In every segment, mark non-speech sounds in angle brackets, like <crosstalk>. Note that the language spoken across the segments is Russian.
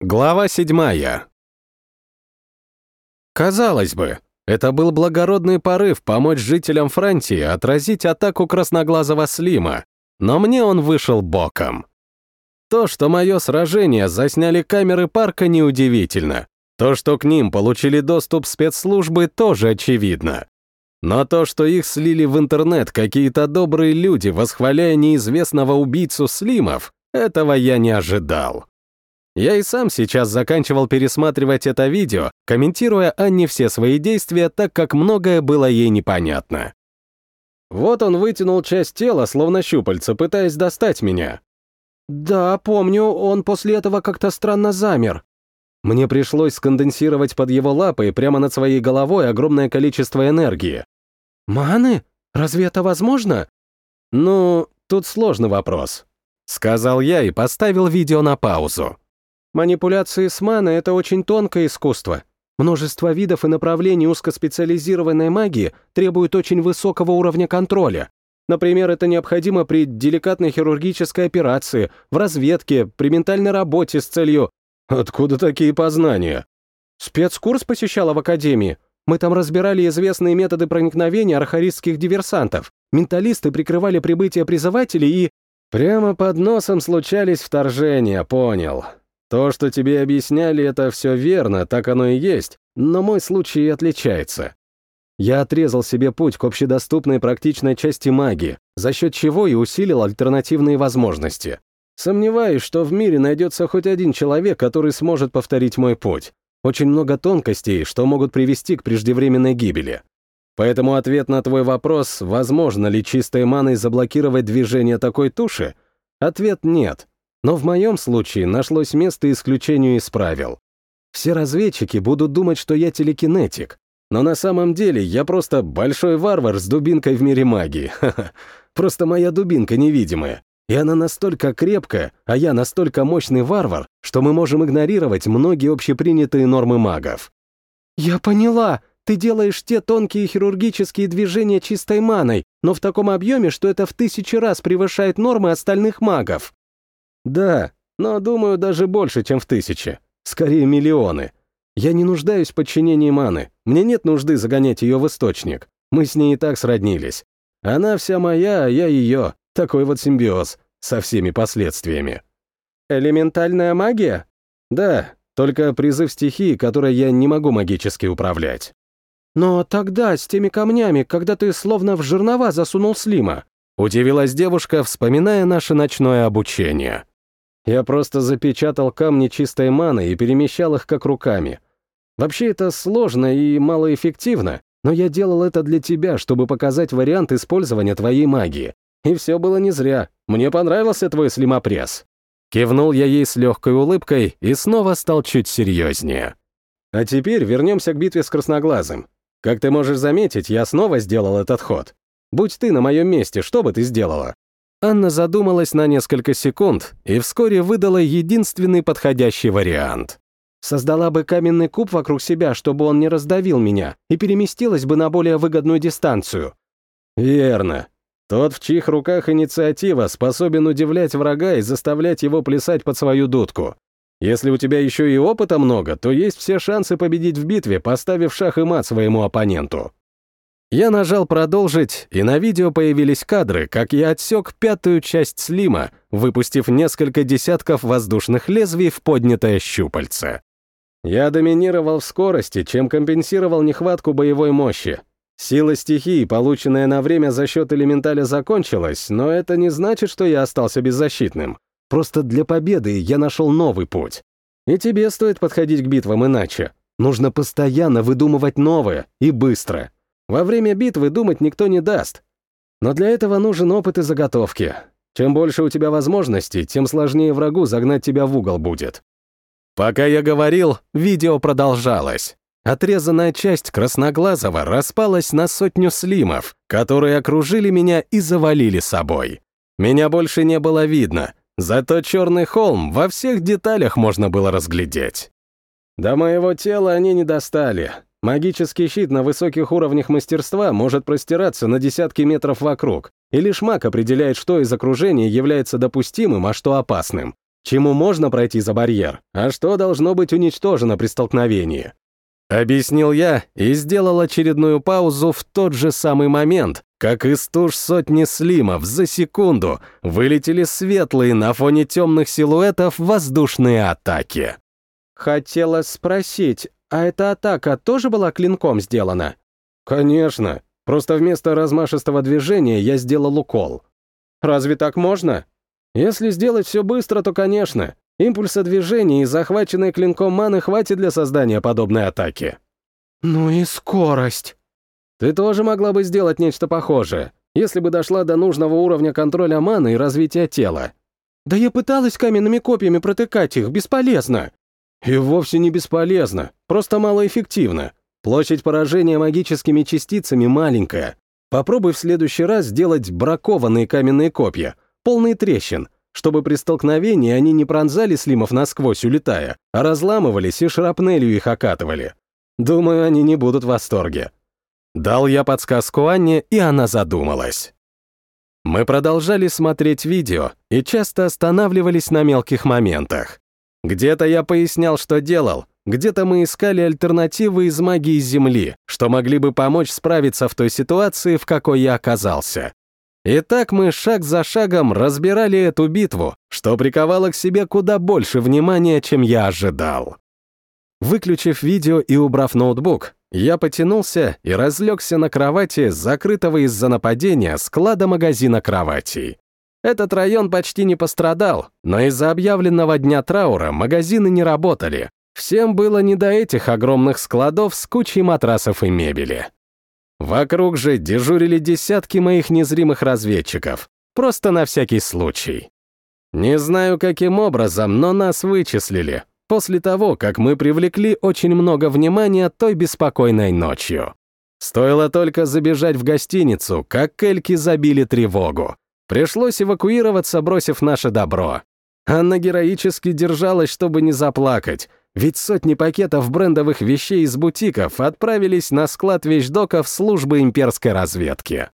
Глава седьмая. Казалось бы, это был благородный порыв помочь жителям Франции отразить атаку красноглазого Слима, но мне он вышел боком. То, что мое сражение засняли камеры парка, неудивительно. То, что к ним получили доступ спецслужбы, тоже очевидно. Но то, что их слили в интернет какие-то добрые люди, восхваляя неизвестного убийцу Слимов, этого я не ожидал. Я и сам сейчас заканчивал пересматривать это видео, комментируя Анне все свои действия, так как многое было ей непонятно. Вот он вытянул часть тела, словно щупальца, пытаясь достать меня. «Да, помню, он после этого как-то странно замер». Мне пришлось сконденсировать под его лапой прямо над своей головой огромное количество энергии. «Маны? Разве это возможно?» «Ну, тут сложный вопрос», — сказал я и поставил видео на паузу. Манипуляции с маной — это очень тонкое искусство. Множество видов и направлений узкоспециализированной магии требуют очень высокого уровня контроля. Например, это необходимо при деликатной хирургической операции, в разведке, при ментальной работе с целью... Откуда такие познания? Спецкурс посещала в академии. Мы там разбирали известные методы проникновения архаристских диверсантов. Менталисты прикрывали прибытие призывателей и... Прямо под носом случались вторжения, понял. То, что тебе объясняли, это все верно, так оно и есть, но мой случай отличается. Я отрезал себе путь к общедоступной практичной части магии, за счет чего и усилил альтернативные возможности. Сомневаюсь, что в мире найдется хоть один человек, который сможет повторить мой путь. Очень много тонкостей, что могут привести к преждевременной гибели. Поэтому ответ на твой вопрос, возможно ли чистой маной заблокировать движение такой туши, ответ нет. Но в моем случае нашлось место исключению из правил. Все разведчики будут думать, что я телекинетик, но на самом деле я просто большой варвар с дубинкой в мире магии. <laughs> Просто моя дубинка невидимая. И она настолько крепкая, а я настолько мощный варвар, что мы можем игнорировать многие общепринятые нормы магов. «Я поняла. Ты делаешь те тонкие хирургические движения чистой маной, но в таком объеме, что это в тысячи раз превышает нормы остальных магов». Да, но думаю, даже больше, чем в тысячи. Скорее, миллионы. Я не нуждаюсь в подчинении маны. Мне нет нужды загонять ее в источник. Мы с ней и так сроднились. Она вся моя, а я ее. Такой вот симбиоз. Со всеми последствиями. Элементальная магия? Да, только призыв стихии, которой я не могу магически управлять. Но тогда, с теми камнями, когда ты словно в жернова засунул Слима, удивилась девушка, вспоминая наше ночное обучение. Я просто запечатал камни чистой маны и перемещал их как руками. Вообще это сложно и малоэффективно, но я делал это для тебя, чтобы показать вариант использования твоей магии. И все было не зря. Мне понравился твой слимопресс. Кивнул я ей с легкой улыбкой и снова стал чуть серьезнее. А теперь вернемся к битве с Красноглазым. Как ты можешь заметить, я снова сделал этот ход. Будь ты на моем месте, что бы ты сделала? Анна задумалась на несколько секунд и вскоре выдала единственный подходящий вариант. Создала бы каменный куб вокруг себя, чтобы он не раздавил меня, и переместилась бы на более выгодную дистанцию. Верно. Тот, в чьих руках инициатива, способен удивлять врага и заставлять его плясать под свою дудку. Если у тебя еще и опыта много, то есть все шансы победить в битве, поставив шах и мат своему оппоненту. Я нажал «Продолжить», и на видео появились кадры, как я отсек пятую часть слима, выпустив несколько десятков воздушных лезвий в поднятое щупальце. Я доминировал в скорости, чем компенсировал нехватку боевой мощи. Сила стихии, полученная на время за счет элементаля, закончилась, но это не значит, что я остался беззащитным. Просто для победы я нашел новый путь. И тебе стоит подходить к битвам иначе. Нужно постоянно выдумывать новое и быстро. Во время битвы думать никто не даст. Но для этого нужен опыт и заготовки. Чем больше у тебя возможностей, тем сложнее врагу загнать тебя в угол будет. Пока я говорил, видео продолжалось. Отрезанная часть Красноглазого распалась на сотню слимов, которые окружили меня и завалили собой. Меня больше не было видно, зато черный холм во всех деталях можно было разглядеть. До моего тела они не достали, Магический щит на высоких уровнях мастерства может простираться на десятки метров вокруг, и лишь маг определяет, что из окружения является допустимым, а что опасным. чему можно пройти за барьер, а что должно быть уничтожено при столкновении. Объяснил я и сделал очередную паузу в тот же самый момент, как из туш сотни слимов за секунду вылетели светлые на фоне темных силуэтов воздушные атаки. Хотела спросить, а эта атака тоже была клинком сделана? Конечно, просто вместо размашистого движения я сделал укол. Разве так можно? Если сделать все быстро, то, конечно. Импульса движения и захваченной клинком маны хватит для создания подобной атаки. Ну и скорость. Ты тоже могла бы сделать нечто похожее, если бы дошла до нужного уровня контроля маны и развития тела. Да я пыталась каменными копьями протыкать их, бесполезно. И вовсе не бесполезно, просто малоэффективно. Площадь поражения магическими частицами маленькая. Попробуй в следующий раз сделать бракованные каменные копья, полные трещин, чтобы при столкновении они не пронзали слимов насквозь, улетая, а разламывались и шрапнелью их окатывали. Думаю, они не будут в восторге. Дал я подсказку Анне, и она задумалась. Мы продолжали смотреть видео и часто останавливались на мелких моментах. Где-то я пояснял, что делал, где-то мы искали альтернативы из магии Земли, что могли бы помочь справиться в той ситуации, в какой я оказался. И так мы шаг за шагом разбирали эту битву, что приковало к себе куда больше внимания, чем я ожидал. Выключив видео и убрав ноутбук, я потянулся и разлегся на кровати, закрытого из-за нападения склада магазина кроватей. Этот район почти не пострадал, но из-за объявленного дня траура магазины не работали. Всем было не до этих огромных складов с кучей матрасов и мебели. Вокруг же дежурили десятки моих незримых разведчиков, просто на всякий случай. Не знаю, каким образом, но нас вычислили, после того, как мы привлекли очень много внимания той беспокойной ночью. Стоило только забежать в гостиницу, как Эльки забили тревогу. Пришлось эвакуироваться, бросив наше добро. Анна героически держалась, чтобы не заплакать, ведь сотни пакетов брендовых вещей из бутиков отправились на склад вещдоков службы имперской разведки.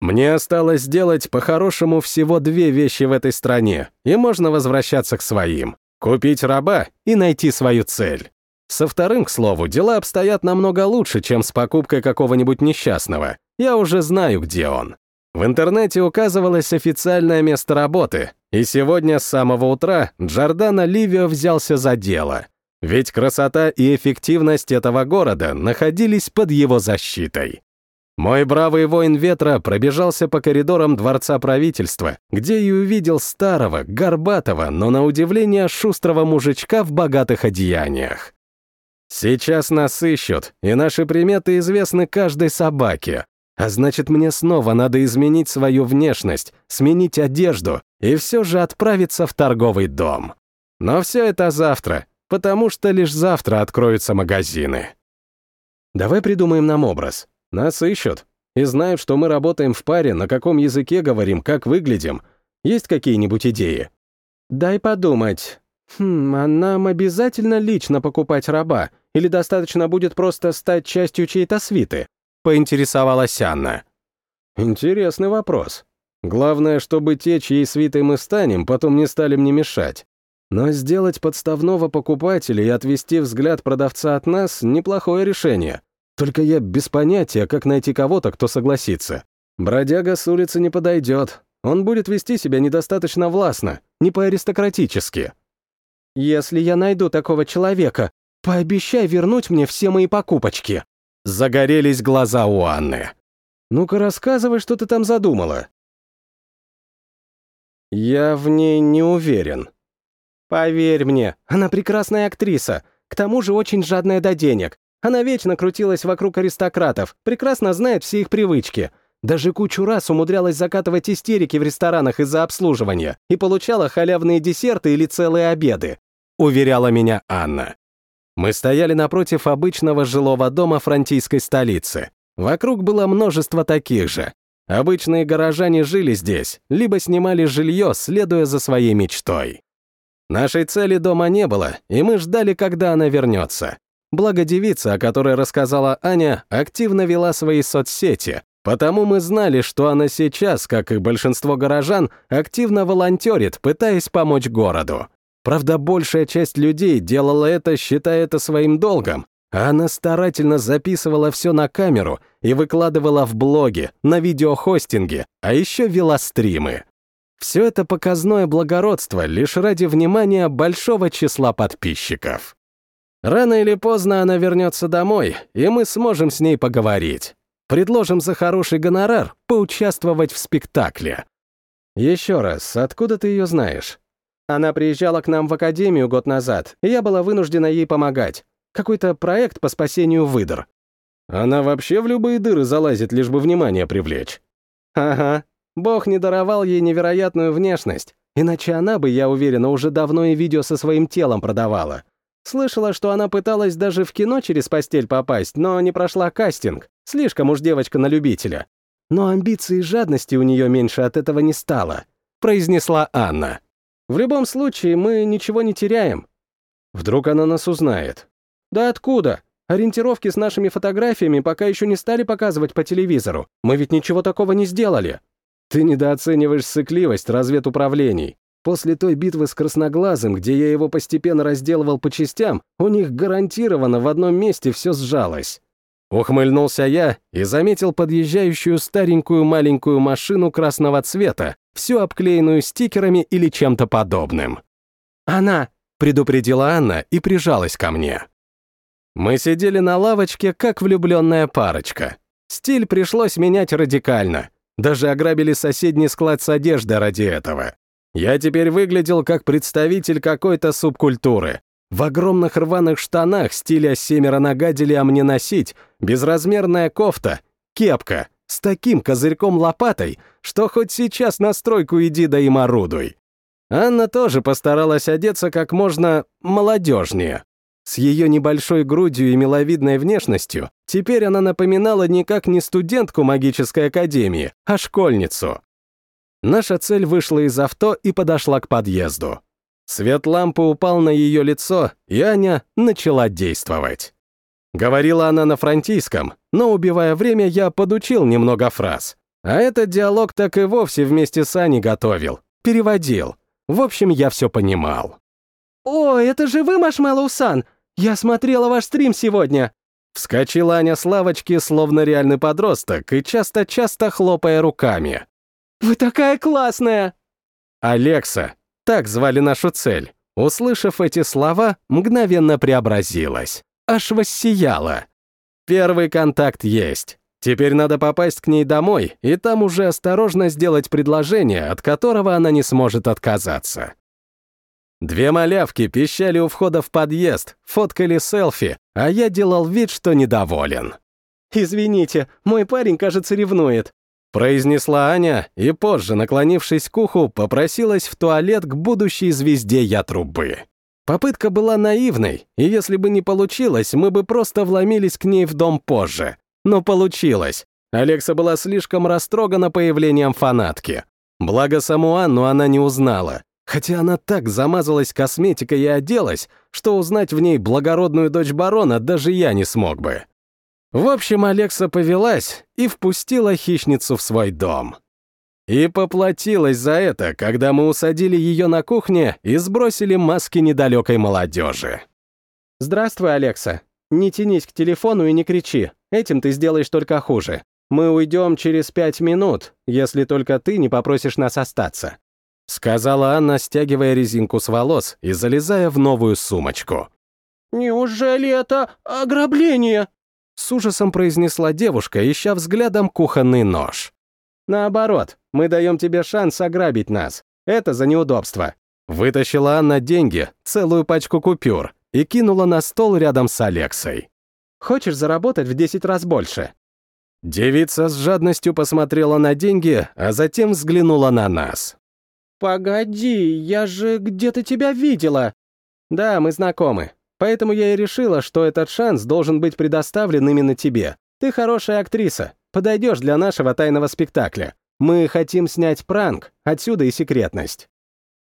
Мне осталось сделать по-хорошему всего две вещи в этой стране, и можно возвращаться к своим. Купить раба и найти свою цель. Со вторым, к слову, дела обстоят намного лучше, чем с покупкой какого-нибудь несчастного. Я уже знаю, где он. В интернете указывалось официальное место работы, и сегодня с самого утра Джордана Ливио взялся за дело. Ведь красота и эффективность этого города находились под его защитой. Мой бравый воин ветра пробежался по коридорам дворца правительства, где и увидел старого, горбатого, но на удивление шустрого мужичка в богатых одеяниях. Сейчас нас ищут, и наши приметы известны каждой собаке, а значит, мне снова надо изменить свою внешность, сменить одежду и все же отправиться в торговый дом. Но все это завтра, потому что лишь завтра откроются магазины. Давай придумаем нам образ. Нас ищут и знают, что мы работаем в паре, на каком языке говорим, как выглядим. Есть какие-нибудь идеи? Дай подумать. Хм, а нам обязательно лично покупать раба, или достаточно будет просто стать частью чьей-то свиты? — поинтересовалась Анна. «Интересный вопрос. Главное, чтобы те, чьей свитой мы станем, потом не стали мне мешать. Но сделать подставного покупателя и отвести взгляд продавца от нас — неплохое решение. Только я без понятия, как найти кого-то, кто согласится. Бродяга с улицы не подойдет. Он будет вести себя недостаточно властно, не по-аристократически. «Если я найду такого человека, пообещай вернуть мне все мои покупочки», Загорелись глаза у Анны. «Ну-ка рассказывай, что ты там задумала». «Я в ней не уверен». «Поверь мне, она прекрасная актриса, к тому же очень жадная до денег. Она вечно крутилась вокруг аристократов, прекрасно знает все их привычки. Даже кучу раз умудрялась закатывать истерики в ресторанах из-за обслуживания и получала халявные десерты или целые обеды», — уверяла меня Анна. Мы стояли напротив обычного жилого дома фронтийской столицы. Вокруг было множество таких же. Обычные горожане жили здесь, либо снимали жилье, следуя за своей мечтой. Нашей цели дома не было, и мы ждали, когда она вернется. Благо девица, о которой рассказала Аня, активно вела свои соцсети, Потому мы знали, что она сейчас, как и большинство горожан, активно волонтерит, пытаясь помочь городу. Правда, большая часть людей делала это, считая это своим долгом, а она старательно записывала все на камеру и выкладывала в блоги, на видеохостинге, а еще вела стримы. Все это показное благородство лишь ради внимания большого числа подписчиков. Рано или поздно она вернется домой, и мы сможем с ней поговорить. Предложим за хороший гонорар поучаствовать в спектакле. Еще раз, откуда ты ее знаешь? Она приезжала к нам в академию год назад, и я была вынуждена ей помогать. Какой-то проект по спасению выдр. Она вообще в любые дыры залазит, лишь бы внимание привлечь. Ага. Бог не даровал ей невероятную внешность, иначе она бы, я уверена, уже давно и видео со своим телом продавала. Слышала, что она пыталась даже в кино через постель попасть, но не прошла кастинг. Слишком уж девочка на любителя. Но амбиции и жадности у нее меньше от этого не стало, произнесла Анна. В любом случае, мы ничего не теряем. Вдруг она нас узнает. Да откуда? Ориентировки с нашими фотографиями пока еще не стали показывать по телевизору. Мы ведь ничего такого не сделали. Ты недооцениваешь сыкливость разведуправлений. После той битвы с Красноглазым, где я его постепенно разделывал по частям, у них гарантированно в одном месте все сжалось. Ухмыльнулся я и заметил подъезжающую старенькую маленькую машину красного цвета, всю обклеенную стикерами или чем-то подобным. «Она!» — предупредила Анна и прижалась ко мне. Мы сидели на лавочке, как влюбленная парочка. Стиль пришлось менять радикально. Даже ограбили соседний склад с одеждой ради этого. Я теперь выглядел как представитель какой-то субкультуры. В огромных рваных штанах стиля «семеро нагадили, а мне носить», безразмерная кофта, кепка, с таким козырьком-лопатой, что хоть сейчас на стройку иди да им орудуй. Анна тоже постаралась одеться как можно молодежнее. С ее небольшой грудью и миловидной внешностью теперь она напоминала никак не студентку магической академии, а школьницу. Наша цель вышла из авто и подошла к подъезду. Свет лампы упал на ее лицо, и Аня начала действовать. Говорила она на франтийском, но, убивая время, я подучил немного фраз. А этот диалог так и вовсе вместе с Аней готовил, переводил. В общем, я все понимал. «О, это же вы, Машмэллоу-сан! Я смотрела ваш стрим сегодня!» Вскочила Аня с лавочки, словно реальный подросток, и часто-часто хлопая руками. «Вы такая классная!» Алекса, так звали нашу цель, услышав эти слова, мгновенно преобразилась. Аж воссияла. Первый контакт есть. Теперь надо попасть к ней домой, и там уже осторожно сделать предложение, от которого она не сможет отказаться. Две малявки пищали у входа в подъезд, фоткали селфи, а я делал вид, что недоволен. «Извините, мой парень, кажется, ревнует», произнесла Аня и позже, наклонившись к уху, попросилась в туалет к будущей звезде я трубы. Попытка была наивной, и если бы не получилось, мы бы просто вломились к ней в дом позже. Но получилось. Алекса была слишком растрогана появлением фанатки. Благо саму Анну она не узнала, хотя она так замазалась косметикой и оделась, что узнать в ней благородную дочь барона даже я не смог бы. В общем, Алекса повелась и впустила хищницу в свой дом. И поплатилась за это, когда мы усадили ее на кухне и сбросили маски недалекой молодежи. «Здравствуй, Алекса. Не тянись к телефону и не кричи. Этим ты сделаешь только хуже. Мы уйдем через пять минут, если только ты не попросишь нас остаться», сказала Анна, стягивая резинку с волос и залезая в новую сумочку. «Неужели это ограбление?» С ужасом произнесла девушка, ища взглядом кухонный нож. «Наоборот, мы даем тебе шанс ограбить нас. Это за неудобство». Вытащила Анна деньги, целую пачку купюр, и кинула на стол рядом с Алексой. «Хочешь заработать в 10 раз больше?» Девица с жадностью посмотрела на деньги, а затем взглянула на нас. «Погоди, я же где-то тебя видела!» «Да, мы знакомы. Поэтому я и решила, что этот шанс должен быть предоставлен именно тебе. Ты хорошая актриса, подойдешь для нашего тайного спектакля. Мы хотим снять пранк, отсюда и секретность».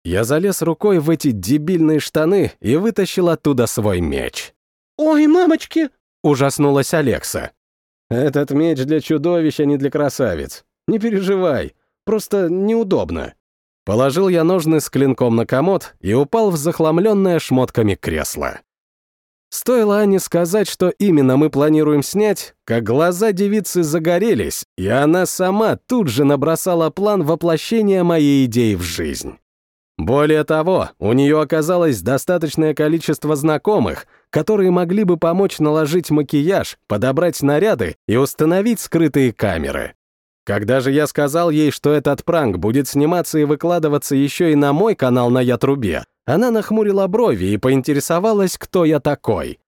Я залез рукой в эти дебильные штаны и вытащил оттуда свой меч. «Ой, мамочки!» — ужаснулась Алекса. Этот меч для чудовища, не для красавиц. Не переживай, просто неудобно. Положил я ножны с клинком на комод и упал в захламленное шмотками кресло. Стоило Ане сказать, что именно мы планируем снять, как глаза девицы загорелись, и она сама тут же набросала план воплощения моей идеи в жизнь. Более того, у нее оказалось достаточное количество знакомых, которые могли бы помочь наложить макияж, подобрать наряды и установить скрытые камеры. Когда же я сказал ей, что этот пранк будет сниматься и выкладываться еще и на мой канал на Ятрубе, она нахмурила брови и поинтересовалась, кто я такой.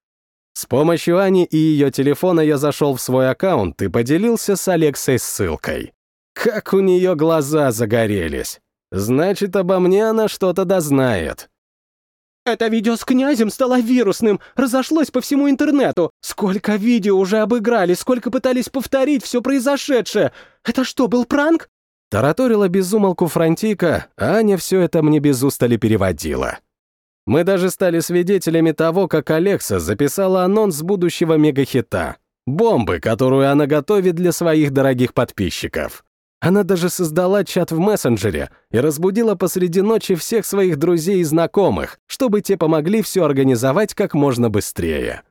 С помощью Ани и ее телефона я зашел в свой аккаунт и поделился с Алексой ссылкой. Как у нее глаза загорелись. Значит, обо мне она что-то дознает. Это видео с князем стало вирусным, разошлось по всему интернету. Сколько видео уже обыграли, сколько пытались повторить все произошедшее. Это что, был пранк? Тараторила безумолку Франтика, а Аня все это мне без устали переводила. Мы даже стали свидетелями того, как Алекса записала анонс будущего мегахита. Бомбы, которую она готовит для своих дорогих подписчиков. Она даже создала чат в мессенджере и разбудила посреди ночи всех своих друзей и знакомых, чтобы те помогли все организовать как можно быстрее.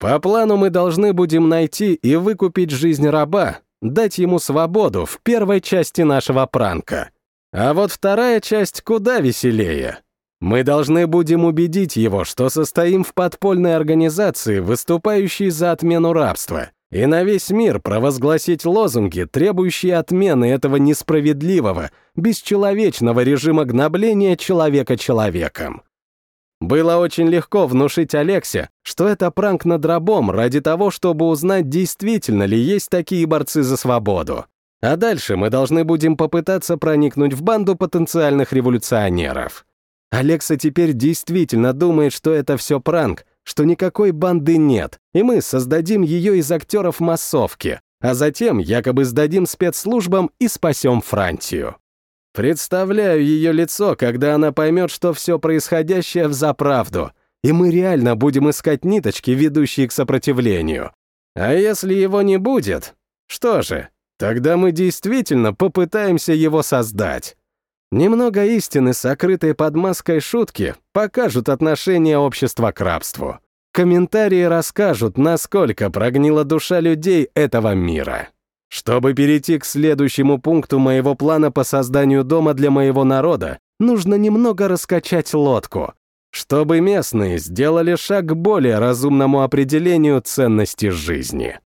По плану мы должны будем найти и выкупить жизнь раба, дать ему свободу в первой части нашего пранка. А вот вторая часть куда веселее. Мы должны будем убедить его, что состоим в подпольной организации, выступающей за отмену рабства, и на весь мир провозгласить лозунги, требующие отмены этого несправедливого, бесчеловечного режима гнобления человека человеком. Было очень легко внушить Алексе, что это пранк над рабом ради того, чтобы узнать, действительно ли есть такие борцы за свободу. А дальше мы должны будем попытаться проникнуть в банду потенциальных революционеров. Алекса теперь действительно думает, что это все пранк, что никакой банды нет, и мы создадим ее из актеров массовки, а затем якобы сдадим спецслужбам и спасем Франтию. Представляю ее лицо, когда она поймет, что все происходящее взаправду, и мы реально будем искать ниточки, ведущие к сопротивлению. А если его не будет, что же, тогда мы действительно попытаемся его создать. Немного истины, сокрытой под маской шутки, покажут отношение общества к рабству. Комментарии расскажут, насколько прогнила душа людей этого мира. Чтобы перейти к следующему пункту моего плана по созданию дома для моего народа, нужно немного раскачать лодку, чтобы местные сделали шаг к более разумному определению ценности жизни.